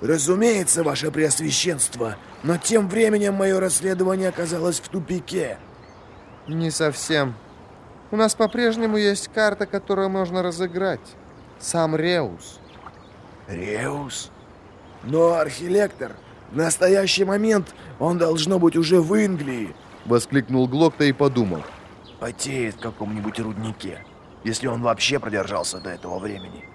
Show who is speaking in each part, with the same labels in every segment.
Speaker 1: Разумеется, ваше преосвященство, но тем временем мое расследование оказалось в тупике.
Speaker 2: Не совсем. У нас по-прежнему есть карта, которую можно разыграть. Сам Реус.
Speaker 1: Реус? Но архилектор, в настоящий момент он должно быть уже в Инглии.
Speaker 3: Воскликнул Глокта и подумал.
Speaker 1: Потеет в каком-нибудь руднике, если он вообще продержался до этого времени.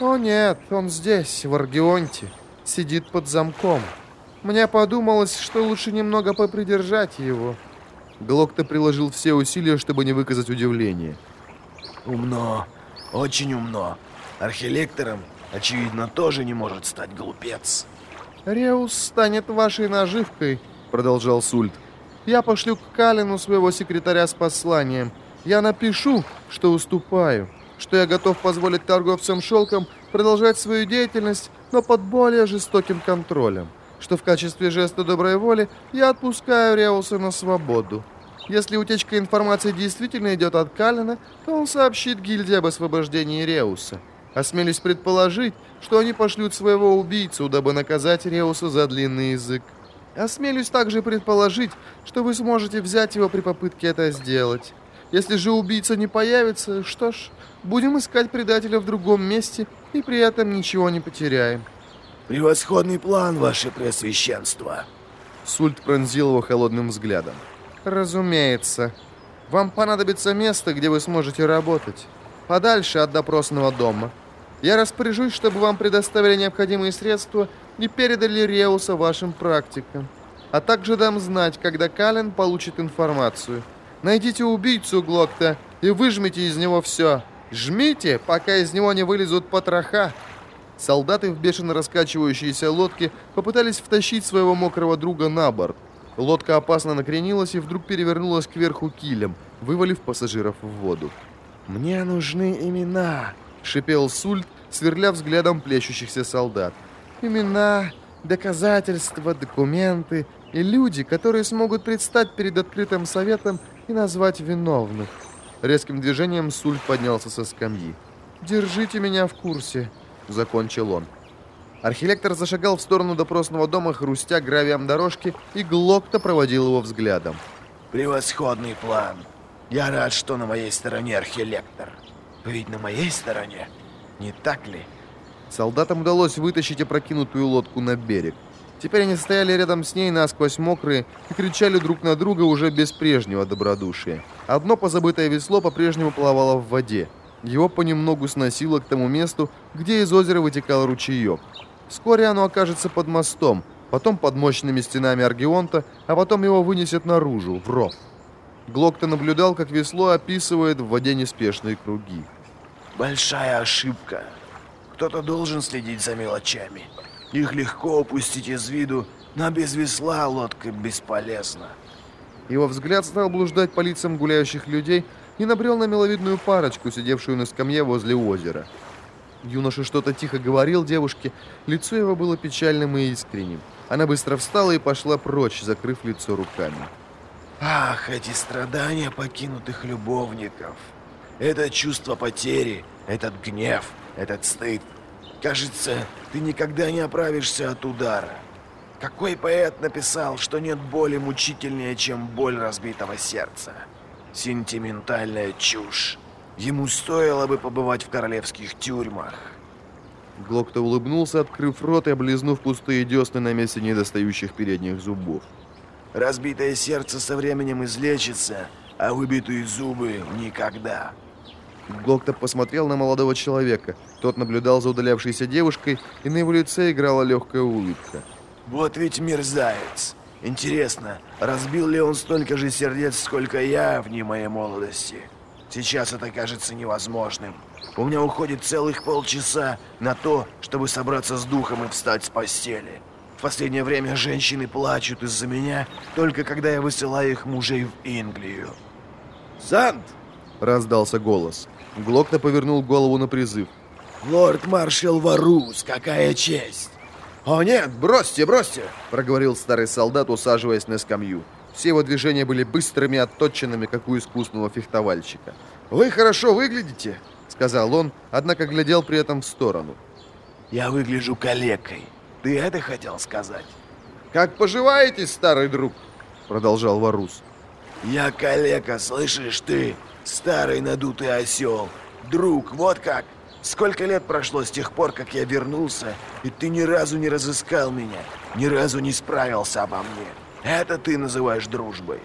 Speaker 2: О нет, он здесь, в Аргионте. Сидит под замком. Мне подумалось, что лучше немного попридержать его.
Speaker 3: Глокта приложил все усилия, чтобы не выказать удивления.
Speaker 1: Умно, очень умно. Архилектором, очевидно, тоже не может стать глупец.
Speaker 2: «Реус станет вашей наживкой», — продолжал Сульт. «Я пошлю к Калину своего секретаря с посланием. Я напишу, что уступаю, что я готов позволить торговцам шелком продолжать свою деятельность, но под более жестоким контролем, что в качестве жеста доброй воли я отпускаю Реуса на свободу. Если утечка информации действительно идет от Калина, то он сообщит гильдии об освобождении Реуса. Осмелюсь предположить, что они пошлют своего убийцу, дабы наказать Реуса за длинный язык. Осмелюсь также предположить, что вы сможете взять его при попытке это сделать. Если же убийца не появится, что ж, будем искать предателя в другом месте и при этом ничего не потеряем.
Speaker 1: Превосходный план, ваше преосвященство.
Speaker 3: Сульт пронзил его холодным взглядом.
Speaker 2: Разумеется. Вам понадобится место, где вы сможете работать. Подальше от допросного дома. Я распоряжусь, чтобы вам предоставили необходимые средства и передали Реуса вашим практикам. А также дам знать, когда Кален получит информацию. Найдите убийцу Глокта и выжмите из него все. Жмите, пока из него не вылезут потроха. Солдаты в бешено раскачивающейся лодке попытались втащить своего мокрого друга на борт. Лодка опасно накренилась и вдруг перевернулась кверху килем, вывалив пассажиров в воду.
Speaker 1: «Мне нужны имена!»
Speaker 2: — шипел Сульт, сверля взглядом плещущихся солдат. «Имена, доказательства, документы и люди, которые смогут предстать перед открытым советом и назвать виновных». Резким движением Сульт поднялся со скамьи. «Держите меня в курсе», — закончил он. Архилектор зашагал в сторону допросного дома, хрустя гравием дорожки, и Глокта проводил его взглядом.
Speaker 1: «Превосходный план. Я рад, что на моей стороне архилектор. Ведь на моей стороне, не так ли?»
Speaker 2: Солдатам удалось вытащить опрокинутую лодку на берег. Теперь они стояли рядом с ней насквозь мокрые и кричали друг на друга уже без прежнего добродушия. Одно позабытое весло по-прежнему плавало в воде. Его понемногу сносило к тому месту, где из озера вытекал ручеек. Вскоре оно окажется под мостом, потом под мощными стенами Аргионта, а потом его вынесет наружу, в ров. Глокта наблюдал, как весло описывает в воде неспешные круги.
Speaker 1: «Большая ошибка. Кто-то должен следить за мелочами. Их легко упустить из виду, но без весла лодка бесполезна».
Speaker 2: Его взгляд стал блуждать по лицам гуляющих людей и набрел на миловидную парочку, сидевшую на скамье возле озера. Юноша что-то тихо говорил девушке, лицо его было печальным и искренним. Она быстро встала и пошла прочь, закрыв лицо руками.
Speaker 1: Ах, эти страдания покинутых любовников. Это чувство потери, этот гнев, этот стыд. Кажется, ты никогда не оправишься от удара. Какой поэт написал, что нет боли мучительнее, чем боль разбитого сердца? Сентиментальная чушь. Ему стоило бы побывать в королевских тюрьмах.
Speaker 2: Глокта улыбнулся, открыв рот и облизнув пустые десны на месте недостающих передних зубов.
Speaker 1: Разбитое сердце со временем излечится, а выбитые зубы никогда.
Speaker 2: Глокта посмотрел на молодого человека. Тот наблюдал за удалявшейся девушкой, и на его лице играла легкая улыбка.
Speaker 1: Вот ведь мерзавец. Интересно, разбил ли он столько же сердец, сколько я в дни моей молодости? Сейчас это кажется невозможным. У меня уходит целых полчаса на то, чтобы собраться с духом и встать с постели. В последнее время женщины плачут из-за меня, только когда я высылаю их мужей в Инглию.
Speaker 3: «Сант!» — раздался голос. Глокта повернул голову на призыв.
Speaker 1: «Лорд-маршал Варус, какая честь!»
Speaker 3: «О нет, бросьте, бросьте!» — проговорил старый солдат, усаживаясь на скамью. Все его движения были быстрыми отточенными, как у искусного фехтовальщика. «Вы хорошо выглядите», — сказал он, однако глядел при этом в сторону.
Speaker 1: «Я выгляжу калекой. Ты это хотел сказать?
Speaker 3: «Как поживаете, старый друг?» — продолжал Варус.
Speaker 1: Я калека, слышишь ты? Старый надутый осел. Друг, вот как. Сколько лет прошло с тех пор, как я вернулся, и ты ни разу не разыскал меня, ни разу не справился обо мне. Это ты называешь дружбой.